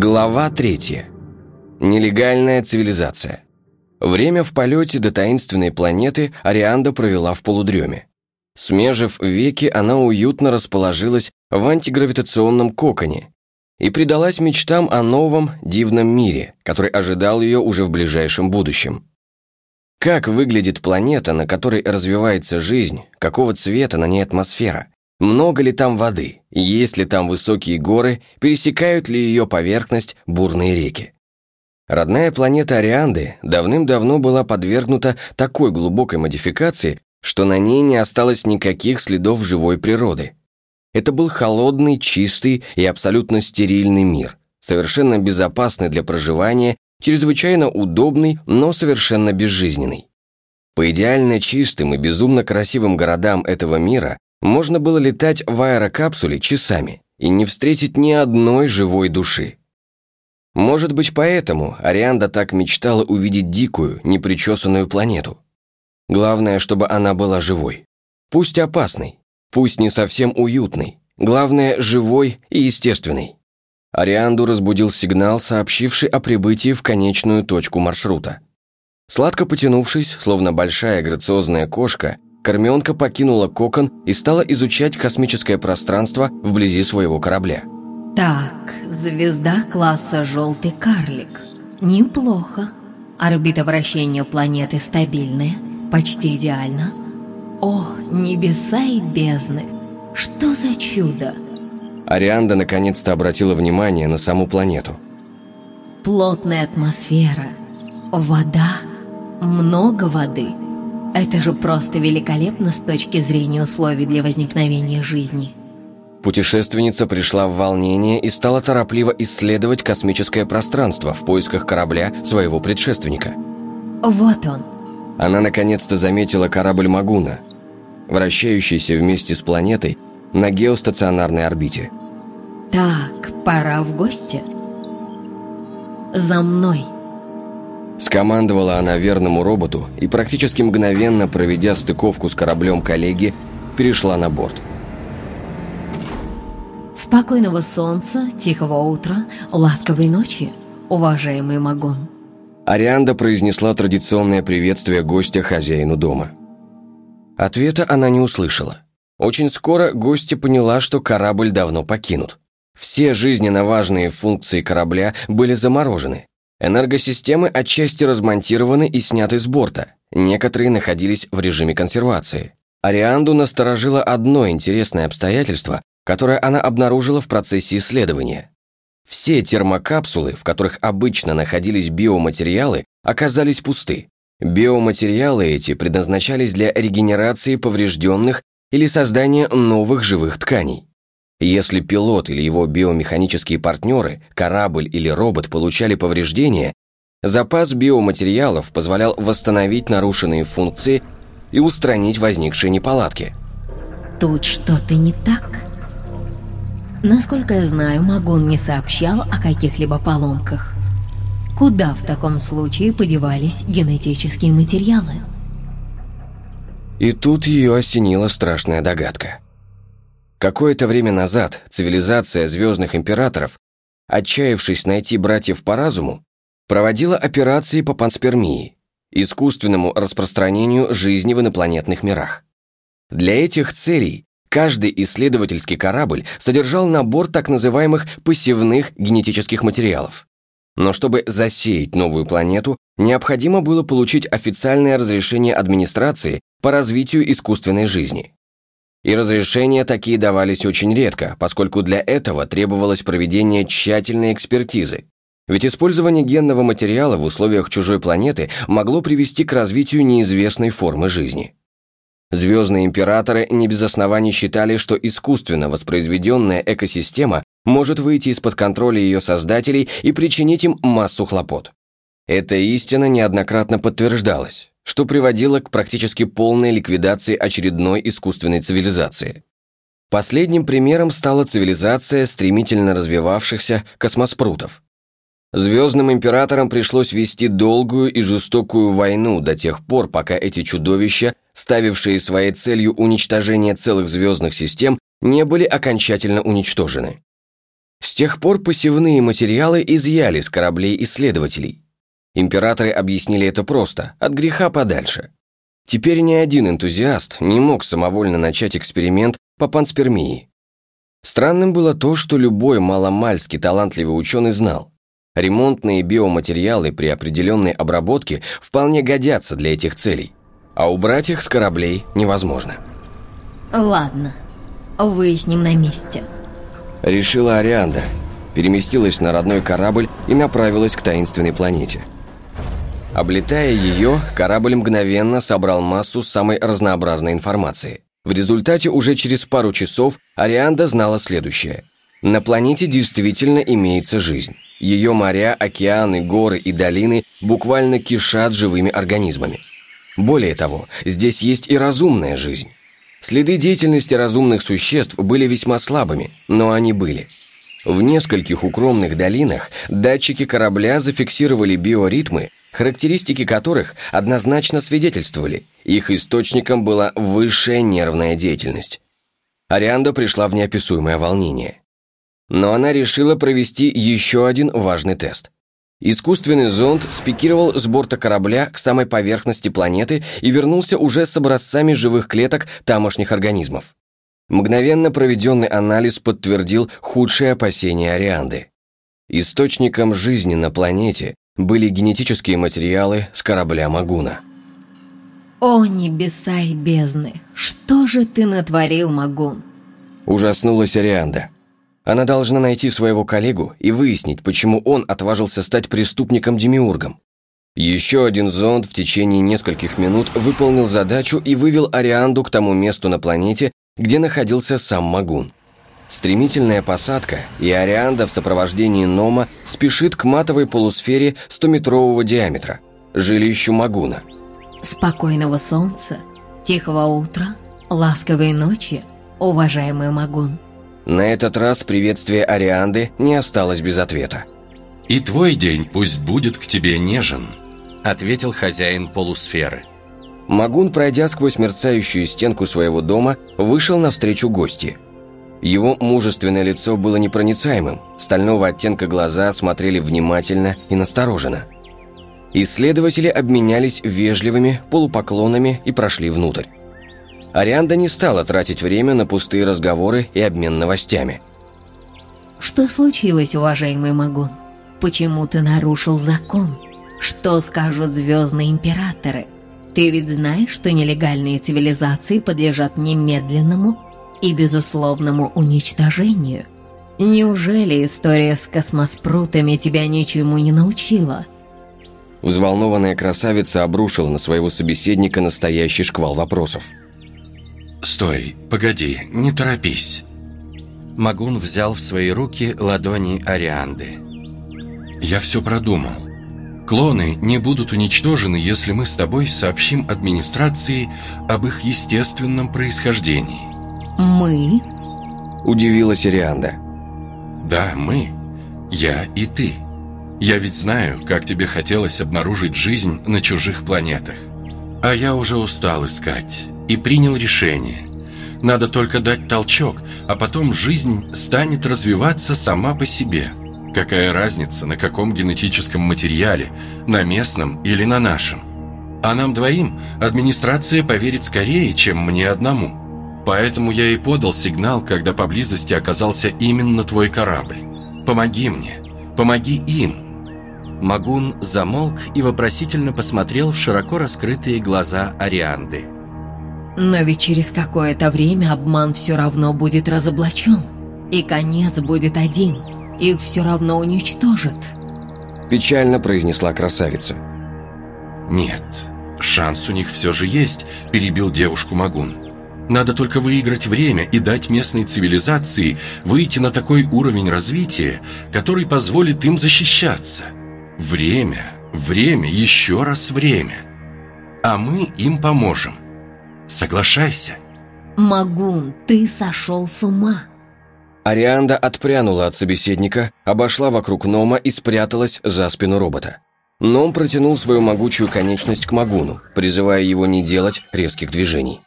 Глава третья. Нелегальная цивилизация. Время в полете до таинственной планеты Арианда провела в полудреме. Смежив веки, она уютно расположилась в антигравитационном коконе и предалась мечтам о новом, дивном мире, который ожидал ее уже в ближайшем будущем. Как выглядит планета, на которой развивается жизнь, какого цвета на ней атмосфера, много ли там воды, есть ли там высокие горы, пересекают ли ее поверхность бурные реки. Родная планета Арианды давным-давно была подвергнута такой глубокой модификации, что на ней не осталось никаких следов живой природы. Это был холодный, чистый и абсолютно стерильный мир, совершенно безопасный для проживания, чрезвычайно удобный, но совершенно безжизненный. По идеально чистым и безумно красивым городам этого мира можно было летать в аэрокапсуле часами и не встретить ни одной живой души. Может быть, поэтому Арианда так мечтала увидеть дикую, непричесанную планету. Главное, чтобы она была живой. Пусть опасной, пусть не совсем уютной, главное, живой и естественной. Арианду разбудил сигнал, сообщивший о прибытии в конечную точку маршрута. Сладко потянувшись, словно большая грациозная кошка, Кормионка покинула кокон и стала изучать космическое пространство вблизи своего корабля. Так, звезда класса «Желтый карлик». Неплохо. Орбита вращения планеты стабильная, почти идеальна. О, небеса и бездны! Что за чудо! Арианда наконец-то обратила внимание на саму планету. Плотная атмосфера, вода, много воды – это же просто великолепно с точки зрения условий для возникновения жизни. Путешественница пришла в волнение и стала торопливо исследовать космическое пространство в поисках корабля своего предшественника. Вот он. Она наконец-то заметила корабль Магуна, вращающийся вместе с планетой на геостационарной орбите. Так, пора в гости. За мной. Скомандовала она верному роботу и практически мгновенно, проведя стыковку с кораблем коллеги, перешла на борт. Спокойного солнца, тихого утра, ласковой ночи, уважаемый Магон. Арианда произнесла традиционное приветствие гостя хозяину дома. Ответа она не услышала. Очень скоро гостья поняла, что корабль давно покинут. Все жизненно важные функции корабля были заморожены, Энергосистемы отчасти размонтированы и сняты с борта, некоторые находились в режиме консервации. Арианду насторожило одно интересное обстоятельство, которое она обнаружила в процессе исследования. Все термокапсулы, в которых обычно находились биоматериалы, оказались пусты. Биоматериалы эти предназначались для регенерации поврежденных или создания новых живых тканей. Если пилот или его биомеханические партнеры, корабль или робот получали повреждения, запас биоматериалов позволял восстановить нарушенные функции и устранить возникшие неполадки. Тут что-то не так. Насколько я знаю, Магон не сообщал о каких-либо поломках. Куда в таком случае подевались генетические материалы? И тут ее осенила страшная догадка. Какое-то время назад цивилизация звездных императоров, отчаявшись найти братьев по разуму, проводила операции по панспермии, искусственному распространению жизни в инопланетных мирах. Для этих целей каждый исследовательский корабль содержал набор так называемых пассивных генетических материалов. Но чтобы засеять новую планету, необходимо было получить официальное разрешение администрации по развитию искусственной жизни. И разрешения такие давались очень редко, поскольку для этого требовалось проведение тщательной экспертизы. Ведь использование генного материала в условиях чужой планеты могло привести к развитию неизвестной формы жизни. Звездные императоры не без оснований считали, что искусственно воспроизведенная экосистема может выйти из-под контроля ее создателей и причинить им массу хлопот. Эта истина неоднократно подтверждалась что приводило к практически полной ликвидации очередной искусственной цивилизации. Последним примером стала цивилизация стремительно развивавшихся космоспрутов. Звездным императорам пришлось вести долгую и жестокую войну до тех пор, пока эти чудовища, ставившие своей целью уничтожение целых звездных систем, не были окончательно уничтожены. С тех пор посевные материалы изъяли с кораблей исследователей. Императоры объяснили это просто, от греха подальше. Теперь ни один энтузиаст не мог самовольно начать эксперимент по панспермии. Странным было то, что любой маломальски талантливый ученый знал. Ремонтные биоматериалы при определенной обработке вполне годятся для этих целей, а убрать их с кораблей невозможно. Ладно, выясним на месте. Решила Арианда, переместилась на родной корабль и направилась к таинственной планете. Облетая ее, корабль мгновенно собрал массу самой разнообразной информации. В результате уже через пару часов Арианда знала следующее. На планете действительно имеется жизнь. Ее моря, океаны, горы и долины буквально кишат живыми организмами. Более того, здесь есть и разумная жизнь. Следы деятельности разумных существ были весьма слабыми, но они были. В нескольких укромных долинах датчики корабля зафиксировали биоритмы, характеристики которых однозначно свидетельствовали, их источником была высшая нервная деятельность. Арианда пришла в неописуемое волнение. Но она решила провести еще один важный тест – Искусственный зонд спикировал с борта корабля к самой поверхности планеты и вернулся уже с образцами живых клеток тамошних организмов. Мгновенно проведенный анализ подтвердил худшие опасения Арианды. Источником жизни на планете были генетические материалы с корабля Магуна. «О, небеса и бездны! Что же ты натворил, Магун?» Ужаснулась Арианда. Она должна найти своего коллегу и выяснить, почему он отважился стать преступником-демиургом. Еще один зонд в течение нескольких минут выполнил задачу и вывел Арианду к тому месту на планете, где находился сам Магун. Стремительная посадка, и Арианда в сопровождении Нома спешит к матовой полусфере 100-метрового диаметра, жилищу Магуна. Спокойного солнца, тихого утра, ласковой ночи, уважаемый Магун. На этот раз приветствие Арианды не осталось без ответа. «И твой день пусть будет к тебе нежен», — ответил хозяин полусферы. Магун, пройдя сквозь мерцающую стенку своего дома, вышел навстречу гости. Его мужественное лицо было непроницаемым, стального оттенка глаза смотрели внимательно и настороженно. Исследователи обменялись вежливыми полупоклонами и прошли внутрь. Арианда не стала тратить время на пустые разговоры и обмен новостями. «Что случилось, уважаемый Магун? Почему ты нарушил закон? Что скажут звездные императоры? Ты ведь знаешь, что нелегальные цивилизации подлежат немедленному и безусловному уничтожению? Неужели история с космоспрутами тебя ничему не научила?» Взволнованная красавица обрушила на своего собеседника настоящий шквал вопросов. «Стой, погоди, не торопись». Магун взял в свои руки ладони Арианды. «Я все продумал. Клоны не будут уничтожены, если мы с тобой сообщим администрации об их естественном происхождении». «Мы?» – удивилась Арианда. «Да, мы. Я и ты. Я ведь знаю, как тебе хотелось обнаружить жизнь на чужих планетах. А я уже устал искать и принял решение. Надо только дать толчок, а потом жизнь станет развиваться сама по себе. Какая разница, на каком генетическом материале, на местном или на нашем? А нам двоим администрация поверит скорее, чем мне одному. Поэтому я и подал сигнал, когда поблизости оказался именно твой корабль. Помоги мне, помоги им. Магун замолк и вопросительно посмотрел в широко раскрытые глаза Арианды. Но ведь через какое-то время обман все равно будет разоблачен. И конец будет один. Их все равно уничтожат. Печально произнесла красавица. Нет, шанс у них все же есть, перебил девушку Магун. Надо только выиграть время и дать местной цивилизации выйти на такой уровень развития, который позволит им защищаться. Время, время, еще раз время. А мы им поможем. Соглашайся. Магун, ты сошел с ума. Арианда отпрянула от собеседника, обошла вокруг Нома и спряталась за спину робота. Ном протянул свою могучую конечность к Магуну, призывая его не делать резких движений.